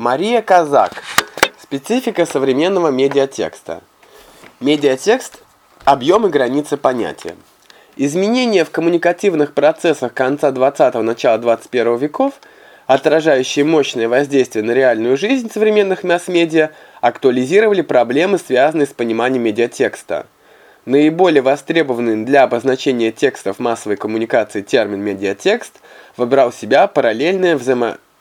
Мария Казак. Специфика современного медиатекста. Медиатекст – объем и границы понятия. Изменения в коммуникативных процессах конца 20-го, начала 21 веков, отражающие мощное воздействие на реальную жизнь современных масс-медиа, актуализировали проблемы, связанные с пониманием медиатекста. Наиболее востребованный для обозначения текстов массовой коммуникации термин «медиатекст» выбрал в себя параллельные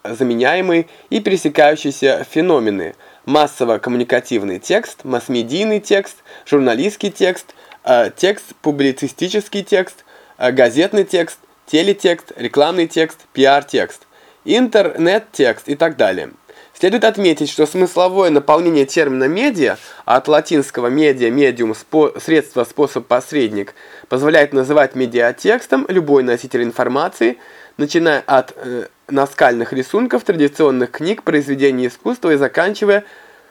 взаимозаменяемые и пересекающиеся феномены – массово-коммуникативный текст, масс-медийный текст, журналистский текст, э, текст, публицистический текст, э, газетный текст, телетекст, рекламный текст, пиар-текст, интернет-текст и так далее. Следует отметить, что смысловое наполнение термина «медиа» от латинского «медиа», «медиум», спо «средство», «способ», «посредник» позволяет называть медиатекстом любой носитель информации, начиная от э, наскальных рисунков, традиционных книг, произведений искусства и заканчивая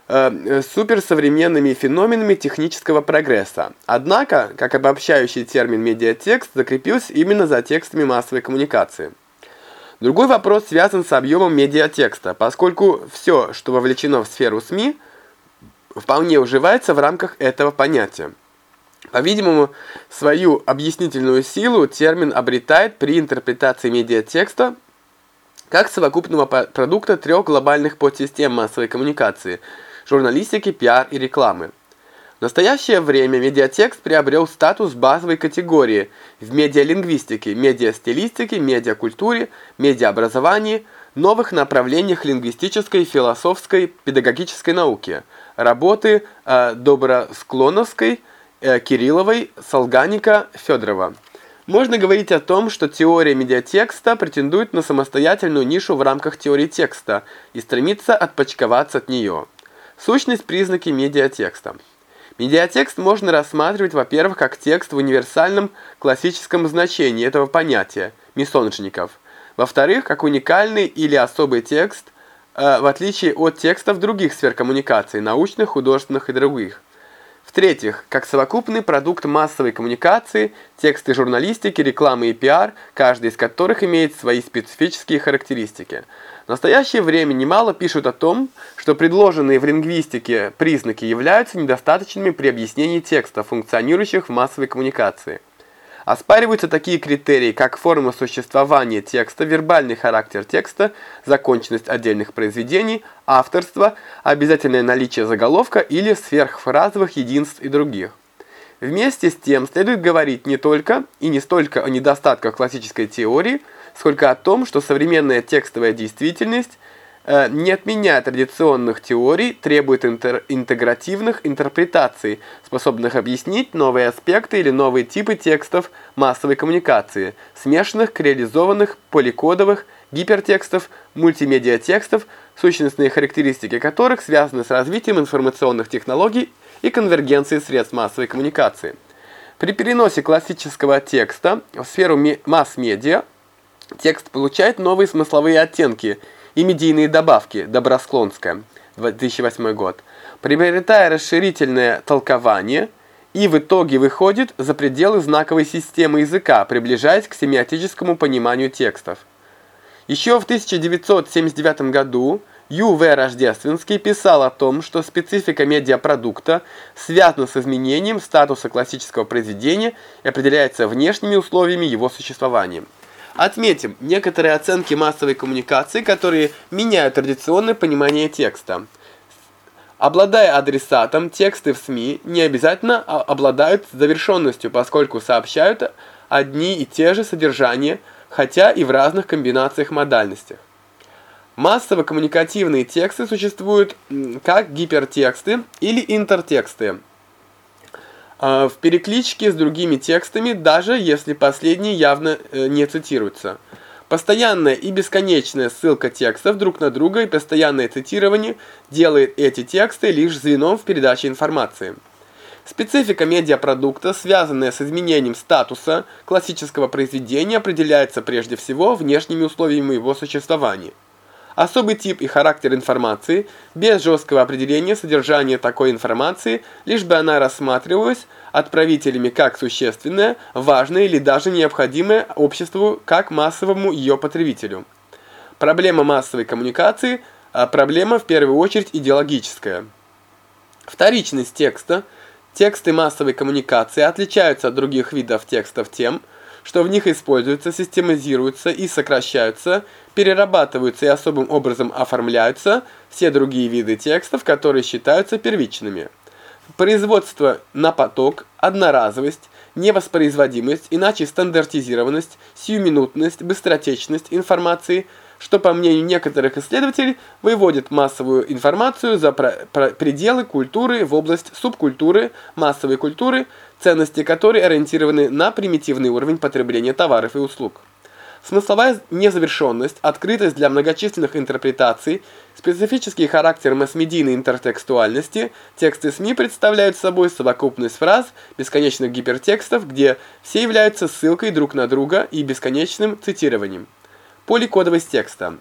э, суперсовременными феноменами технического прогресса. Однако, как обобщающий термин «медиатекст» закрепился именно за текстами массовой коммуникации. Другой вопрос связан с объемом медиатекста, поскольку все, что вовлечено в сферу СМИ, вполне уживается в рамках этого понятия. По-видимому, свою объяснительную силу термин обретает при интерпретации медиатекста как совокупного продукта трех глобальных подсистем массовой коммуникации – журналистики, пиар и рекламы. В настоящее время медиатекст приобрел статус базовой категории в медиалингвистике, медиастилистике, медиакультуре, медиаобразовании, новых направлениях лингвистической, философской, педагогической науки, работы э, Добросклоновской, э, Кирилловой, Солганика, Федорова. Можно говорить о том, что теория медиатекста претендует на самостоятельную нишу в рамках теории текста и стремится отпочковаться от нее. Сущность признаки медиатекста. Медиатекст можно рассматривать, во-первых, как текст в универсальном классическом значении этого понятия, миссонжников. Во-вторых, как уникальный или особый текст, э, в отличие от текстов других сфер коммуникации, научных, художественных и других. В-третьих, как совокупный продукт массовой коммуникации, тексты журналистики, рекламы и пиар, каждый из которых имеет свои специфические характеристики. В настоящее время немало пишут о том, что предложенные в лингвистике признаки являются недостаточными при объяснении текста, функционирующих в массовой коммуникации. Оспариваются такие критерии, как форма существования текста, вербальный характер текста, законченность отдельных произведений, авторство, обязательное наличие заголовка или сверхфразовых единств и других. Вместе с тем следует говорить не только и не столько о недостатках классической теории, сколько о том, что современная текстовая действительность не отменяя традиционных теорий, требует интер интегративных интерпретаций, способных объяснить новые аспекты или новые типы текстов массовой коммуникации, смешанных к реализованных поликодовых гипертекстов, мультимедиатекстов, сущностные характеристики которых связаны с развитием информационных технологий и конвергенцией средств массовой коммуникации. При переносе классического текста в сферу масс-медиа текст получает новые смысловые оттенки – и медийные добавки Добросклонская, 2008 год, приобретая расширительное толкование и в итоге выходит за пределы знаковой системы языка, приближаясь к семиотическому пониманию текстов. Еще в 1979 году Ю. В. Рождественский писал о том, что специфика медиапродукта связана с изменением статуса классического произведения и определяется внешними условиями его существования. Отметим некоторые оценки массовой коммуникации, которые меняют традиционное понимание текста. Обладая адресатом, тексты в СМИ не обязательно обладают завершенностью, поскольку сообщают одни и те же содержания, хотя и в разных комбинациях модальностях. Массово-коммуникативные тексты существуют как гипертексты или интертексты. А, в перекличке с другими текстами, даже если последние явно э, не цитируются. Постоянная и бесконечная ссылка текстов друг на друга и постоянное цитирование делает эти тексты лишь звеном в передаче информации. Специфика медиапродукта, связанная с изменением статуса классического произведения, определяется прежде всего внешними условиями его существования. Особый тип и характер информации, без жесткого определения содержания такой информации, лишь бы она рассматривалась отправителями как существенная, важная или даже необходимая обществу как массовому ее потребителю. Проблема массовой коммуникации а проблема в первую очередь идеологическая. Вторичность текста. Тексты массовой коммуникации отличаются от других видов текстов тем, что в них используются, систематизируются и сокращаются, перерабатываются и особым образом оформляются все другие виды текстов, которые считаются первичными. Производство на поток, одноразовость, невоспроизводимость, иначе стандартизированность, сиюминутность, быстротечность информации – что, по мнению некоторых исследователей, выводит массовую информацию за пределы культуры в область субкультуры, массовой культуры, ценности которой ориентированы на примитивный уровень потребления товаров и услуг. Смысловая незавершенность, открытость для многочисленных интерпретаций, специфический характер масс-медийной интертекстуальности, тексты СМИ представляют собой совокупность фраз, бесконечных гипертекстов, где все являются ссылкой друг на друга и бесконечным цитированием. Поликодовость текста.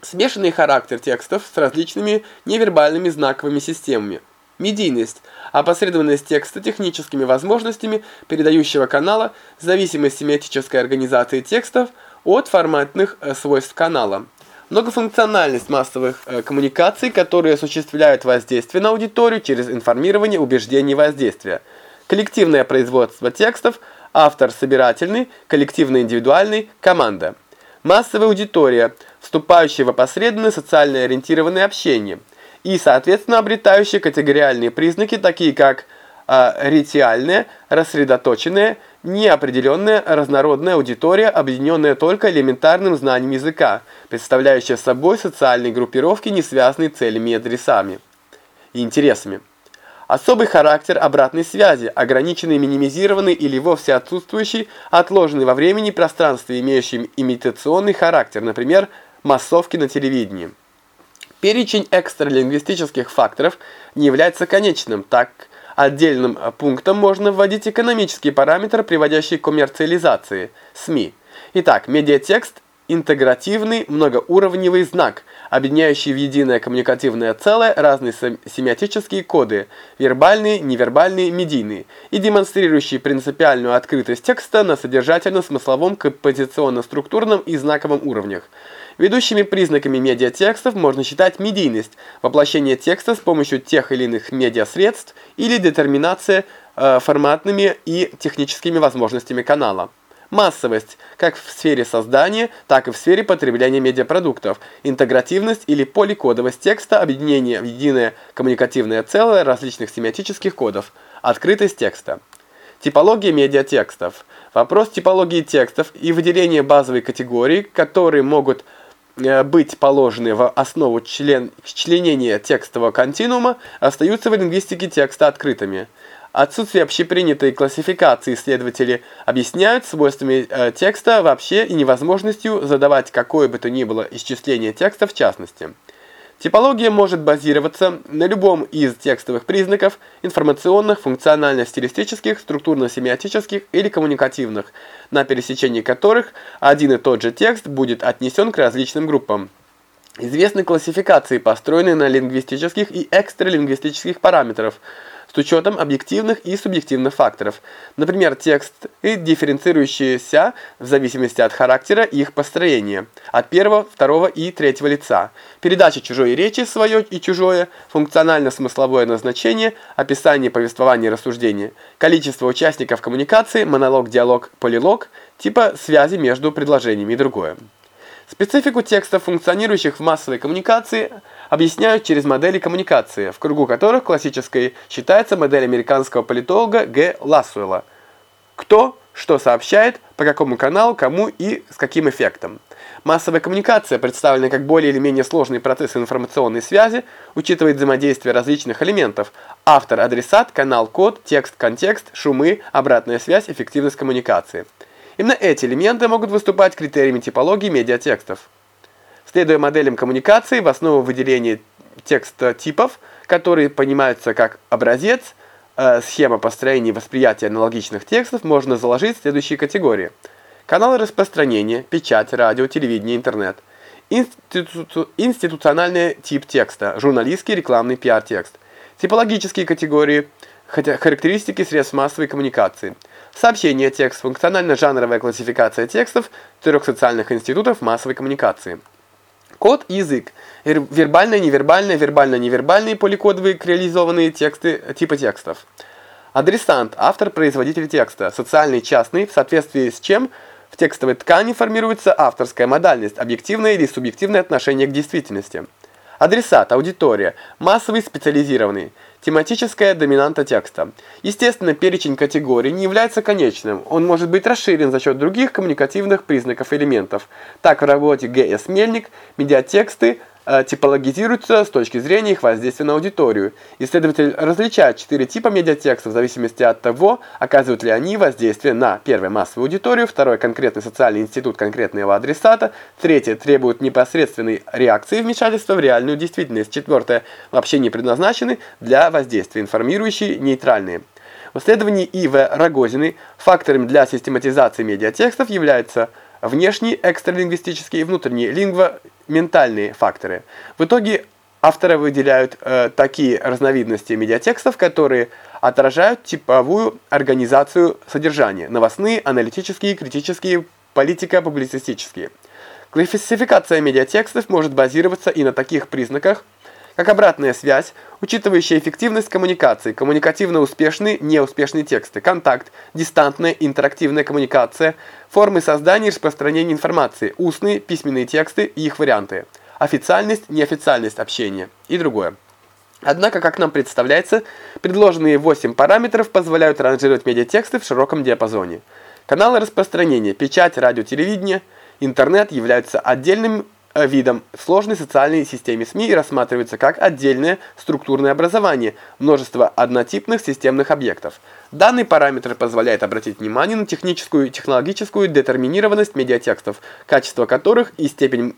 Смешанный характер текстов с различными невербальными знаковыми системами. Медийность. Опосредованность текста техническими возможностями передающего канала, зависимость семиотической организации текстов от форматных э, свойств канала. Многофункциональность массовых э, коммуникаций, которые осуществляют воздействие на аудиторию через информирование, убеждение и воздействие. Коллективное производство текстов, автор собирательный, коллективно-индивидуальный, команда массовая аудитория, вступающая в опосредованное социально ориентированное общение, и, соответственно, обретающая категориальные признаки, такие как э, ретиальная, рассредоточенная, неопределенная, разнородная аудитория, объединенная только элементарным знанием языка, представляющая собой социальные группировки, не связанные целями и адресами и интересами. Особый характер обратной связи, ограниченный, минимизированный или вовсе отсутствующий, отложенный во времени и пространстве, имеющий имитационный характер, например, массовки на телевидении. Перечень экстралингвистических факторов не является конечным, так отдельным пунктом можно вводить экономический параметр, приводящий к коммерциализации СМИ. Итак, медиатекст интегративный многоуровневый знак, объединяющий в единое коммуникативное целое разные семиотические коды – вербальные, невербальные, медийные, и демонстрирующий принципиальную открытость текста на содержательно-смысловом, композиционно-структурном и знаковом уровнях. Ведущими признаками медиатекстов можно считать медийность, воплощение текста с помощью тех или иных медиасредств или детерминация э, форматными и техническими возможностями канала. Массовость, как в сфере создания, так и в сфере потребления медиапродуктов. Интегративность или поликодовость текста, объединение в единое коммуникативное целое различных семиотических кодов. Открытость текста. Типология медиатекстов. Вопрос типологии текстов и выделение базовой категории, которые могут быть положены в основу член, членения текстового континуума, остаются в лингвистике текста открытыми. Отсутствие общепринятой классификации исследователи объясняют свойствами э, текста вообще и невозможностью задавать какое бы то ни было исчисление текста в частности. Типология может базироваться на любом из текстовых признаков информационных, функционально-стилистических, структурно-семиотических или коммуникативных, на пересечении которых один и тот же текст будет отнесен к различным группам. Известны классификации, построенные на лингвистических и экстралингвистических параметров – с учетом объективных и субъективных факторов. Например, тексты, дифференцирующиеся в зависимости от характера их построения, от первого, второго и третьего лица. Передача чужой речи, свое и чужое, функционально-смысловое назначение, описание повествования и рассуждения, количество участников коммуникации, монолог, диалог, полилог, типа связи между предложениями и другое. Специфику текстов, функционирующих в массовой коммуникации, объясняют через модели коммуникации, в кругу которых классической считается модель американского политолога Г. Лассуэлла. Кто что сообщает, по какому каналу, кому и с каким эффектом. Массовая коммуникация, представленная как более или менее сложный процесс информационной связи, учитывает взаимодействие различных элементов – автор, адресат, канал, код, текст, контекст, шумы, обратная связь, эффективность коммуникации – Именно эти элементы могут выступать критериями типологии медиатекстов. Следуя моделям коммуникации, в основу выделения текста типов, которые понимаются как образец, э, схема построения и восприятия аналогичных текстов, можно заложить следующие категории. Каналы распространения, печать, радио, телевидение, интернет. Институ... Институциональный тип текста, журналистский, рекламный, пиар-текст. Типологические категории, характеристики средств массовой коммуникации – Сообщение, текст, функционально-жанровая классификация текстов трех социальных институтов массовой коммуникации. Код язык. Вербальные, невербальные, вербально-невербальные поликодовые креализованные тексты типа текстов. Адресант – автор, производитель текста. Социальный, частный, в соответствии с чем в текстовой ткани формируется авторская модальность, объективное или субъективное отношение к действительности. Адресат – аудитория, массовый, специализированный. Тематическая доминанта текста. Естественно, перечень категорий не является конечным. Он может быть расширен за счет других коммуникативных признаков элементов. Так в работе Г.С. Мельник медиатексты – типологизируются с точки зрения их воздействия на аудиторию. Исследователь различает четыре типа медиатекста в зависимости от того, оказывают ли они воздействие на первое массовую аудиторию, второй конкретный социальный институт конкретного адресата, третье требуют непосредственной реакции вмешательства в реальную действительность, четвертое вообще не предназначены для воздействия, информирующие нейтральные. В исследовании И.В. Рогозиной факторами для систематизации медиатекстов являются внешние экстралингвистические и внутренние лингвоментальные факторы. В итоге авторы выделяют э, такие разновидности медиатекстов, которые отражают типовую организацию содержания – новостные, аналитические, критические, политико-публицистические. Классификация медиатекстов может базироваться и на таких признаках, как обратная связь, учитывающая эффективность коммуникации, коммуникативно успешные, неуспешные тексты, контакт, дистантная, интерактивная коммуникация, формы создания и распространения информации, устные, письменные тексты и их варианты, официальность, неофициальность общения и другое. Однако, как нам представляется, предложенные 8 параметров позволяют ранжировать медиатексты в широком диапазоне. Каналы распространения, печать, радио, телевидение, интернет являются отдельным Э, видом сложной социальной системе СМИ рассматривается как отдельное структурное образование множества однотипных системных объектов. Данный параметр позволяет обратить внимание на техническую и технологическую детерминированность медиатекстов, качество которых и степень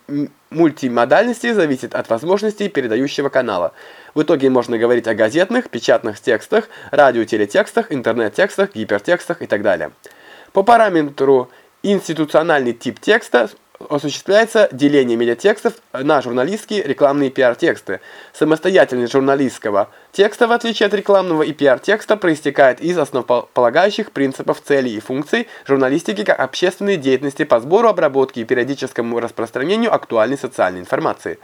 мультимодальности зависит от возможностей передающего канала. В итоге можно говорить о газетных, печатных текстах, радиотелетекстах, интернет-текстах, гипертекстах и так далее. По параметру институциональный тип текста осуществляется деление медиатекстов на журналистские рекламные пиар-тексты. Самостоятельность журналистского текста, в отличие от рекламного и пиар-текста, проистекает из основополагающих принципов целей и функций журналистики как общественной деятельности по сбору, обработке и периодическому распространению актуальной социальной информации.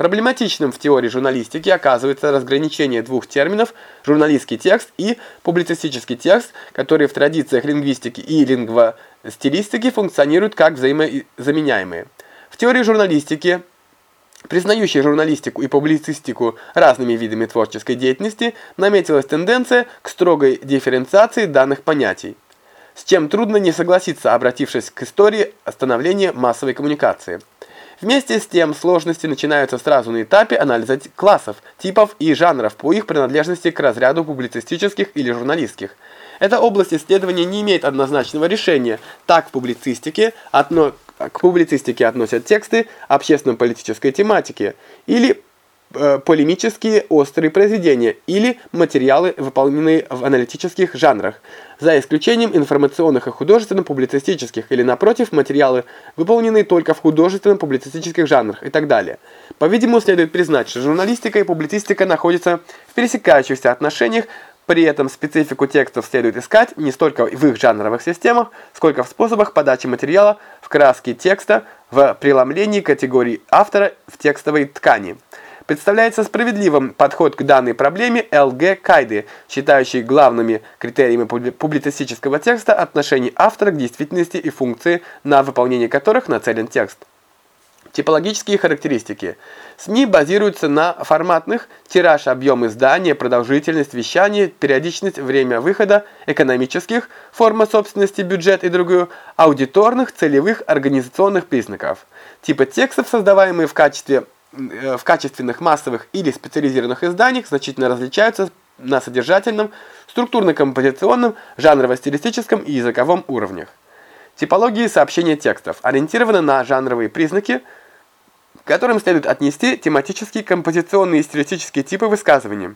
Проблематичным в теории журналистики оказывается разграничение двух терминов журналистский текст и публицистический текст, которые в традициях лингвистики и лингвостилистики функционируют как взаимозаменяемые. В теории журналистики признающей журналистику и публицистику разными видами творческой деятельности, наметилась тенденция к строгой дифференциации данных понятий, с чем трудно не согласиться, обратившись к истории становления массовой коммуникации. Вместе с тем сложности начинаются сразу на этапе анализа классов, типов и жанров по их принадлежности к разряду публицистических или журналистских. Эта область исследования не имеет однозначного решения. Так в публицистике отно... к публицистике относят тексты общественно-политической тематики или полемические острые произведения или материалы, выполненные в аналитических жанрах, за исключением информационных и художественно-публицистических или, напротив, материалы, выполненные только в художественно-публицистических жанрах и так далее. По-видимому, следует признать, что журналистика и публицистика находятся в пересекающихся отношениях, при этом специфику текстов следует искать не столько в их жанровых системах, сколько в способах подачи материала в краски текста, в преломлении категорий автора в текстовой ткани. Представляется справедливым подход к данной проблеме Л.Г. Кайды, считающий главными критериями публицистического текста отношение автора к действительности и функции, на выполнение которых нацелен текст. Типологические характеристики. СМИ базируются на форматных, тираж, объем издания, продолжительность вещания, периодичность, время выхода, экономических, форма собственности, бюджет и другую, аудиторных, целевых, организационных признаков. Типы текстов, создаваемые в качестве в качественных массовых или специализированных изданиях значительно различаются на содержательном, структурно-композиционном, жанрово-стилистическом и языковом уровнях. Типологии сообщения текстов ориентированы на жанровые признаки, которым следует отнести тематические, композиционные и стилистические типы высказывания.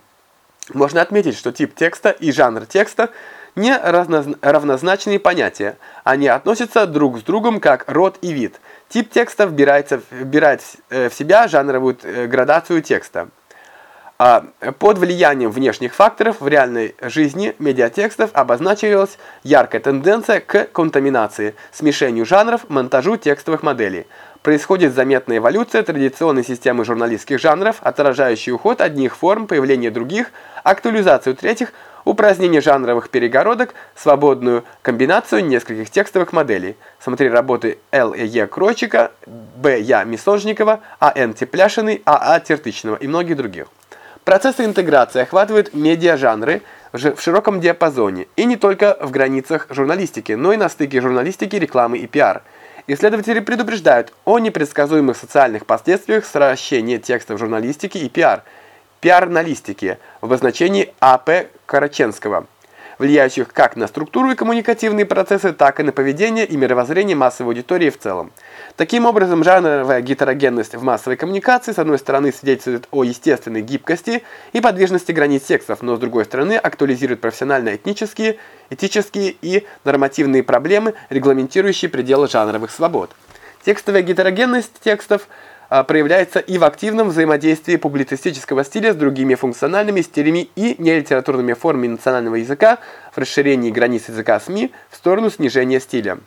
Можно отметить, что тип текста и жанр текста не равнозначные понятия. Они относятся друг с другом как род и вид – Тип текста вбирается, вбирает в себя жанровую э, градацию текста. А под влиянием внешних факторов в реальной жизни медиатекстов обозначилась яркая тенденция к контаминации, смешению жанров, монтажу текстовых моделей. Происходит заметная эволюция традиционной системы журналистских жанров, отражающий уход одних форм, появление других, актуализацию третьих, упразднение жанровых перегородок, свободную комбинацию нескольких текстовых моделей. Смотри работы Л. И. Е. Кройчика, Б. Я. Мисожникова, А. Н. Тепляшиной, А. А. Тертычного и многих других. Процессы интеграции охватывают медиа-жанры в широком диапазоне, и не только в границах журналистики, но и на стыке журналистики, рекламы и пиар – Исследователи предупреждают о непредсказуемых социальных последствиях сращения текстов журналистики и пиар, пиарналистики в обозначении А.П. Караченского, влияющих как на структуру и коммуникативные процессы, так и на поведение и мировоззрение массовой аудитории в целом. Таким образом, жанровая гетерогенность в массовой коммуникации с одной стороны свидетельствует о естественной гибкости и подвижности границ текстов, но с другой стороны актуализирует профессионально-этнические этические и нормативные проблемы, регламентирующие пределы жанровых свобод. Текстовая гетерогенность текстов проявляется и в активном взаимодействии публицистического стиля с другими функциональными стилями и нелитературными формами национального языка в расширении границ языка СМИ в сторону снижения стиля.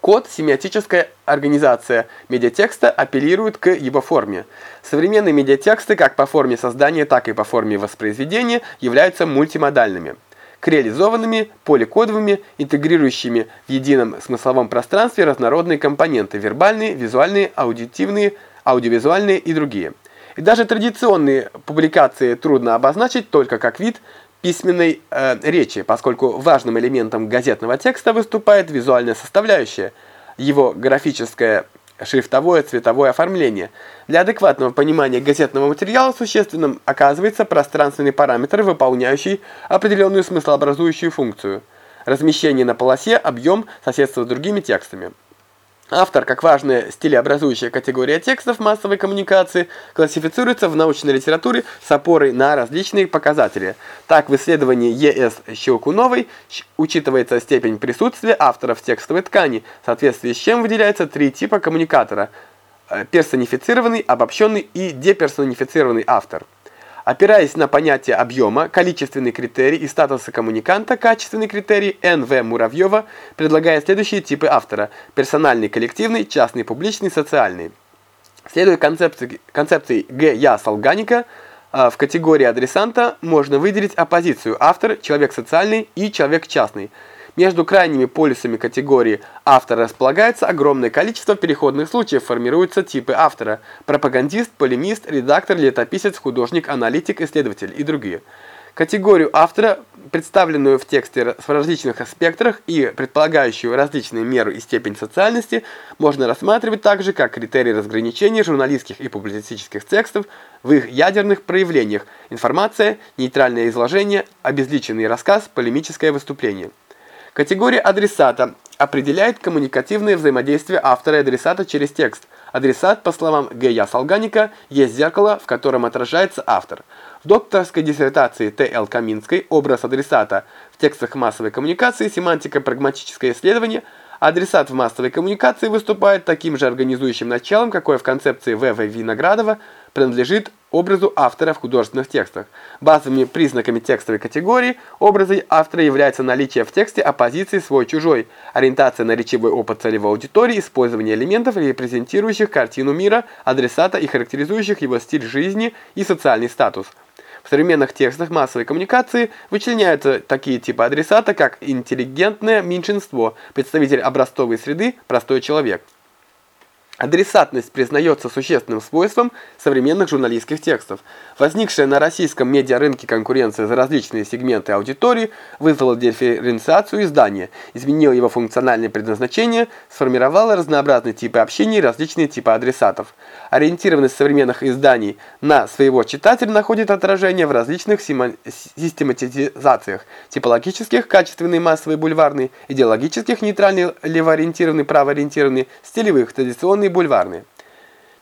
Код, семиотическая организация медиатекста апеллирует к его форме. Современные медиатексты как по форме создания, так и по форме воспроизведения являются мультимодальными креализованными, поликодовыми, интегрирующими в едином смысловом пространстве разнородные компоненты – вербальные, визуальные, аудитивные, аудиовизуальные и другие. И даже традиционные публикации трудно обозначить только как вид письменной э, речи, поскольку важным элементом газетного текста выступает визуальная составляющая, его графическая шрифтовое цветовое оформление. Для адекватного понимания газетного материала существенным оказывается пространственный параметр, выполняющий определенную смыслообразующую функцию. Размещение на полосе, объем, соседство с другими текстами. Автор, как важная стилеобразующая категория текстов массовой коммуникации, классифицируется в научной литературе с опорой на различные показатели. Так, в исследовании Е.С. Щелкуновой учитывается степень присутствия автора в текстовой ткани, в соответствии с чем выделяются три типа коммуникатора – персонифицированный, обобщенный и деперсонифицированный автор. Опираясь на понятие объема, количественный критерий и статуса коммуниканта, качественный критерий Н.В. Муравьева предлагает следующие типы автора – персональный, коллективный, частный, публичный, социальный. Следуя концепции, концепции Г. Я. Солганика, а, в категории адресанта можно выделить оппозицию автор, человек социальный и человек частный – между крайними полюсами категории автора располагается огромное количество переходных случаев, формируются типы автора – пропагандист, полемист, редактор, летописец, художник, аналитик, исследователь и другие. Категорию автора, представленную в тексте в различных спектрах и предполагающую различные меры и степень социальности, можно рассматривать также как критерий разграничения журналистских и публицистических текстов в их ядерных проявлениях – информация, нейтральное изложение, обезличенный рассказ, полемическое выступление. Категория адресата определяет коммуникативное взаимодействие автора и адресата через текст. Адресат, по словам Г.Я. Солганика, есть зеркало, в котором отражается автор. В докторской диссертации Т.Л. Каминской «Образ адресата в текстах массовой коммуникации. Семантика прагматическое исследование» Адресат в массовой коммуникации выступает таким же организующим началом, какое в концепции В.В. Виноградова принадлежит образу автора в художественных текстах. Базовыми признаками текстовой категории образа автора является наличие в тексте оппозиции свой-чужой, ориентация на речевой опыт целевой аудитории, использование элементов, репрезентирующих картину мира, адресата и характеризующих его стиль жизни и социальный статус. В современных текстах массовой коммуникации вычленяются такие типы адресата, как интеллигентное меньшинство, представитель образцовой среды, простой человек. Адресатность признается существенным свойством современных журналистских текстов. Возникшая на российском медиарынке конкуренция за различные сегменты аудитории вызвала дифференциацию издания, изменила его функциональное предназначение, сформировала разнообразные типы общения и различные типы адресатов. Ориентированность современных изданий на своего читателя находит отражение в различных систематизациях – типологических, качественный, массовый, бульварный, идеологических, нейтральный, левоориентированный, правоориентированный, стилевых, традиционный, и бульварные.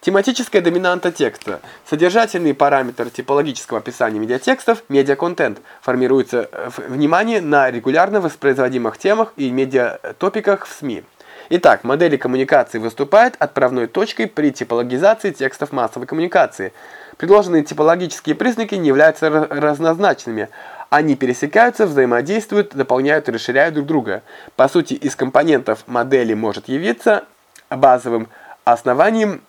Тематическая доминанта текста. Содержательный параметр типологического описания медиатекстов, медиаконтент, формируется э, внимание на регулярно воспроизводимых темах и медиатопиках в СМИ. Итак, модели коммуникации выступают отправной точкой при типологизации текстов массовой коммуникации. Предложенные типологические признаки не являются разнозначными. Они пересекаются, взаимодействуют, дополняют и расширяют друг друга. По сути, из компонентов модели может явиться базовым основанием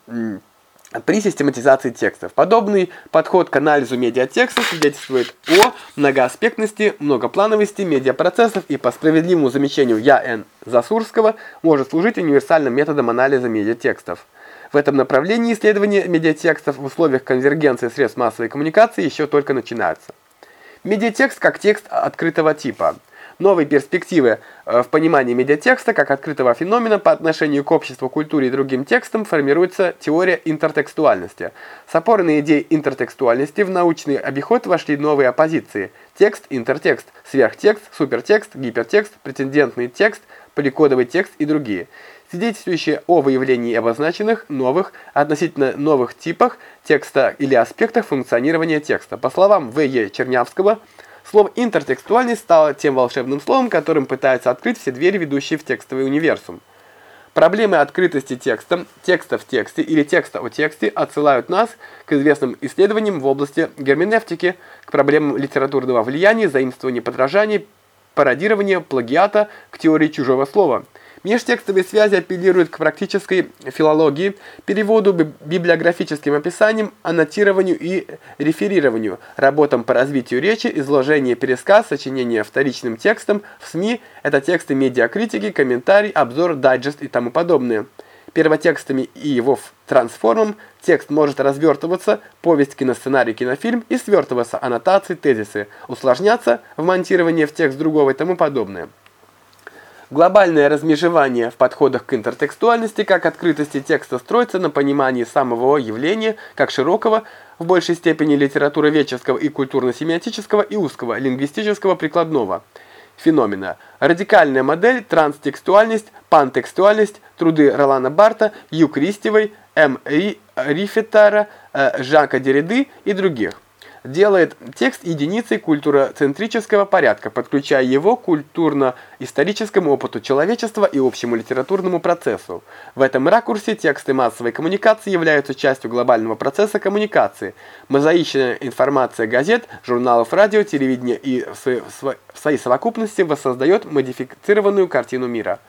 при систематизации текстов. Подобный подход к анализу медиатекста свидетельствует о многоаспектности, многоплановости медиапроцессов и по справедливому замечанию Я.Н. Засурского может служить универсальным методом анализа медиатекстов. В этом направлении исследования медиатекстов в условиях конвергенции средств массовой коммуникации еще только начинаются. Медиатекст как текст открытого типа – Новые перспективы э, в понимании медиатекста как открытого феномена по отношению к обществу, культуре и другим текстам формируется теория интертекстуальности. С опорой на идеи интертекстуальности в научный обиход вошли новые оппозиции – текст, интертекст, сверхтекст, супертекст, гипертекст, прецедентный текст, поликодовый текст и другие свидетельствующие о выявлении обозначенных новых, относительно новых типах текста или аспектах функционирования текста. По словам В.Е. Чернявского, Слово «интертекстуальность» стало тем волшебным словом, которым пытаются открыть все двери, ведущие в текстовый универсум. Проблемы открытости текста, текста в тексте или текста о тексте отсылают нас к известным исследованиям в области герменевтики, к проблемам литературного влияния, заимствования подражания, пародирования, плагиата, к теории чужого слова – Межтекстовые связи апеллируют к практической филологии, переводу, библиографическим описаниям, аннотированию и реферированию, работам по развитию речи, изложение, пересказ, сочинение вторичным текстом в СМИ – это тексты медиакритики, комментарий, обзор, дайджест и тому подобное. Первотекстами и его трансформом текст может развертываться, повесть, киносценарий, кинофильм и свертываться, аннотации, тезисы, усложняться, вмонтирование в текст другого и тому подобное. Глобальное размежевание в подходах к интертекстуальности как открытости текста строится на понимании самого явления как широкого, в большей степени литературоведческого и культурно-семиотического и узкого, лингвистического прикладного феномена. Радикальная модель, транстекстуальность, пантекстуальность, труды Ролана Барта, Ю. Кристевой, М. Рифетара, э, Жака Дериды и других делает текст единицей культуроцентрического порядка, подключая его к культурно-историческому опыту человечества и общему литературному процессу. В этом ракурсе тексты массовой коммуникации являются частью глобального процесса коммуникации. Мозаичная информация газет, журналов радио, телевидения и в своей совокупности воссоздает модифицированную картину мира.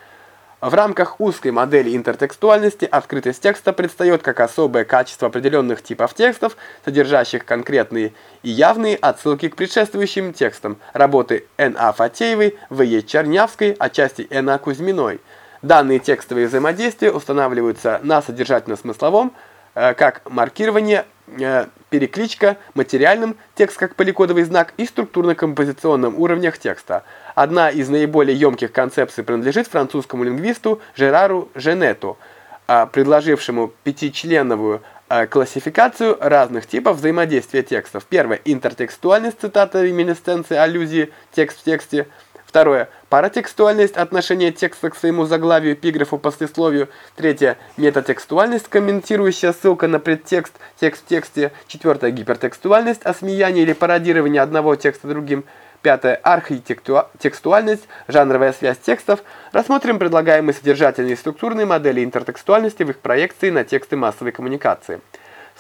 В рамках узкой модели интертекстуальности открытость текста предстает как особое качество определенных типов текстов, содержащих конкретные и явные отсылки к предшествующим текстам работы Н.А. Фатеевой, В.Е. Чернявской, отчасти Н.А. Кузьминой. Данные текстовые взаимодействия устанавливаются на содержательно-смысловом, как маркирование Э, перекличка, материальным, текст как поликодовый знак и структурно-композиционном уровнях текста. Одна из наиболее емких концепций принадлежит французскому лингвисту Жерару Женету, а, предложившему пятичленовую классификацию разных типов взаимодействия текстов. Первое – интертекстуальность, цитата, реминесценции, аллюзии, текст в тексте – Второе. Паратекстуальность отношения текста к своему заглавию, эпиграфу, послесловию. Третье. Метатекстуальность, комментирующая ссылка на предтекст, текст в тексте. Четвертое. Гипертекстуальность, осмеяние или пародирование одного текста другим. Пятое. Архитектуальность, жанровая связь текстов. Рассмотрим предлагаемые содержательные и структурные модели интертекстуальности в их проекции на тексты массовой коммуникации.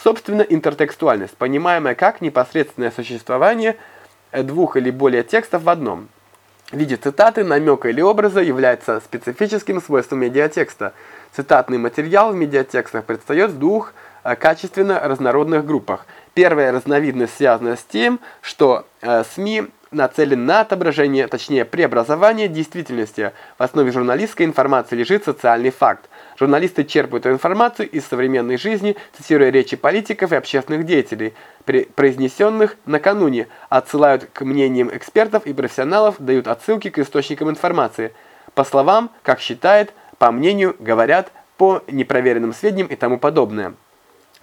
Собственно, интертекстуальность, понимаемая как непосредственное существование двух или более текстов в одном – в виде цитаты, намека или образа является специфическим свойством медиатекста. Цитатный материал в медиатекстах предстает в двух э, качественно разнородных группах. Первая разновидность связана с тем, что э, СМИ нацелен на отображение, точнее преобразование действительности. В основе журналистской информации лежит социальный факт. Журналисты черпают информацию из современной жизни, цитируя речи политиков и общественных деятелей, произнесенных накануне, отсылают к мнениям экспертов и профессионалов, дают отсылки к источникам информации. По словам, как считает, по мнению, говорят, по непроверенным сведениям и тому подобное.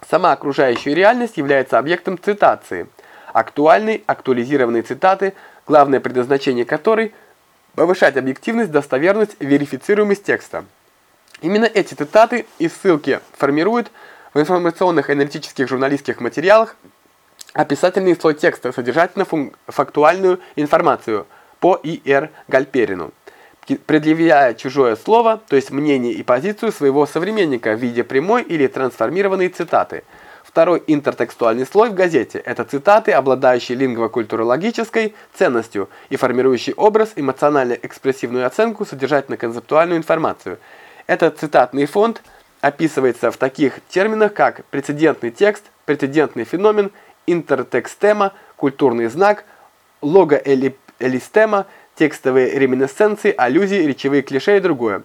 Сама окружающая реальность является объектом цитации – актуальной, актуализированной цитаты, главное предназначение которой – повышать объективность, достоверность, верифицируемость текста. Именно эти цитаты и ссылки формируют в информационных аналитических журналистских материалах описательный слой текста, содержательно-фактуальную информацию по И.Р. Гальперину, предъявляя чужое слово, то есть мнение и позицию своего современника в виде прямой или трансформированной цитаты – Второй интертекстуальный слой в газете – это цитаты, обладающие лингвокультурологической ценностью и формирующие образ, эмоционально-экспрессивную оценку, содержательно-концептуальную информацию. Это цитатный фонд описывается в таких терминах, как прецедентный текст, прецедентный феномен, интертекстема, культурный знак, логоэлистема, текстовые реминесценции, аллюзии, речевые клише и другое.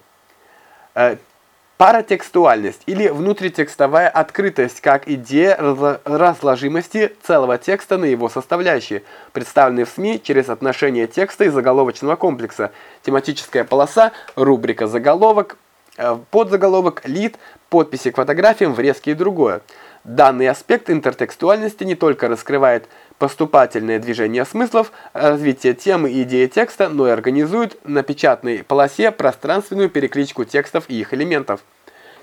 Паратекстуальность или внутритекстовая открытость как идея разложимости целого текста на его составляющие, представленные в СМИ через отношение текста и заголовочного комплекса, тематическая полоса, рубрика заголовок, э, подзаголовок, лид, подписи к фотографиям, врезки и другое. Данный аспект интертекстуальности не только раскрывает поступательное движение смыслов, развитие темы и идеи текста, но и организует на печатной полосе пространственную перекличку текстов и их элементов.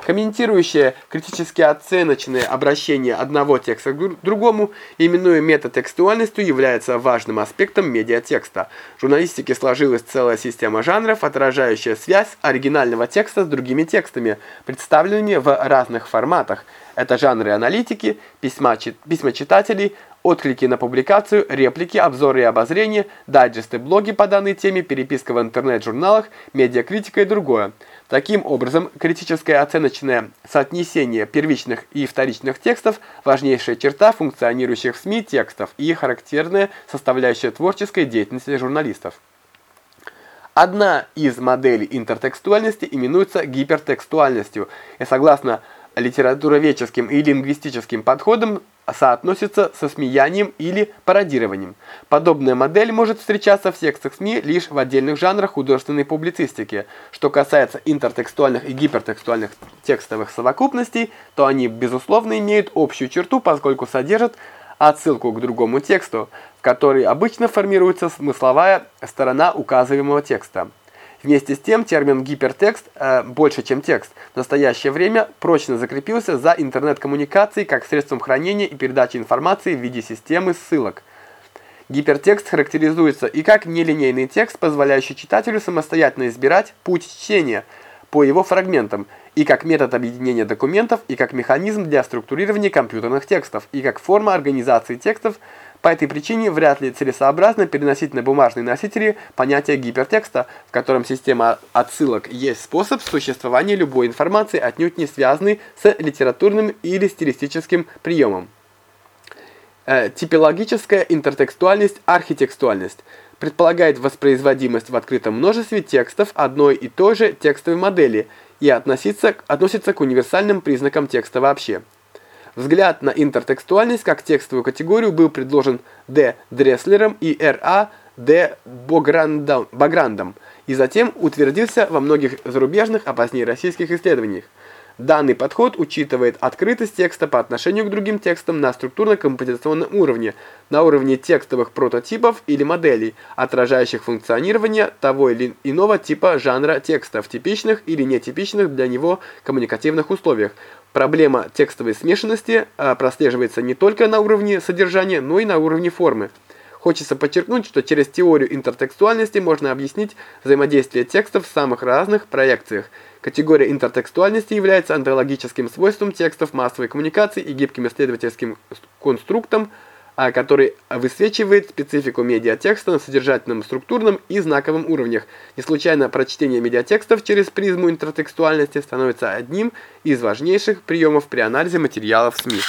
Комментирующее критически оценочное обращение одного текста к другому, именуя метатекстуальностью, является важным аспектом медиатекста. В журналистике сложилась целая система жанров, отражающая связь оригинального текста с другими текстами, представленными в разных форматах. Это жанры аналитики, письма, письма читателей, отклики на публикацию, реплики, обзоры и обозрения, дайджесты, блоги по данной теме, переписка в интернет-журналах, медиакритика и другое. Таким образом, критическое оценочное соотнесение первичных и вторичных текстов – важнейшая черта функционирующих в СМИ текстов и характерная составляющая творческой деятельности журналистов. Одна из моделей интертекстуальности именуется гипертекстуальностью, и согласно литературоведческим и лингвистическим подходам соотносится со смеянием или пародированием. Подобная модель может встречаться в текстах СМИ лишь в отдельных жанрах художественной публицистики. Что касается интертекстуальных и гипертекстуальных текстовых совокупностей, то они, безусловно, имеют общую черту, поскольку содержат отсылку к другому тексту, в которой обычно формируется смысловая сторона указываемого текста. Вместе с тем термин гипертекст э, больше, чем текст, в настоящее время прочно закрепился за интернет-коммуникацией как средством хранения и передачи информации в виде системы ссылок. Гипертекст характеризуется и как нелинейный текст, позволяющий читателю самостоятельно избирать путь чтения по его фрагментам, и как метод объединения документов, и как механизм для структурирования компьютерных текстов, и как форма организации текстов, по этой причине вряд ли целесообразно переносить на бумажные носители понятие гипертекста, в котором система отсылок есть способ существования любой информации, отнюдь не связанный с литературным или стилистическим приемом. Э, типологическая интертекстуальность, архитекстуальность предполагает воспроизводимость в открытом множестве текстов одной и той же текстовой модели и относится, относится к универсальным признакам текста вообще. Взгляд на интертекстуальность как текстовую категорию был предложен Д. Дресслером и Р.А. Д. Баграндом и затем утвердился во многих зарубежных, а позднее российских исследованиях. Данный подход учитывает открытость текста по отношению к другим текстам на структурно-композиционном уровне, на уровне текстовых прототипов или моделей, отражающих функционирование того или иного типа жанра текста в типичных или нетипичных для него коммуникативных условиях. Проблема текстовой смешанности а, прослеживается не только на уровне содержания, но и на уровне формы. Хочется подчеркнуть, что через теорию интертекстуальности можно объяснить взаимодействие текстов в самых разных проекциях. Категория интертекстуальности является онтологическим свойством текстов массовой коммуникации и гибким исследовательским конструктом, а, который высвечивает специфику медиатекста на содержательном, структурном и знаковом уровнях. Не случайно прочтение медиатекстов через призму интертекстуальности становится одним из важнейших приемов при анализе материалов СМИ.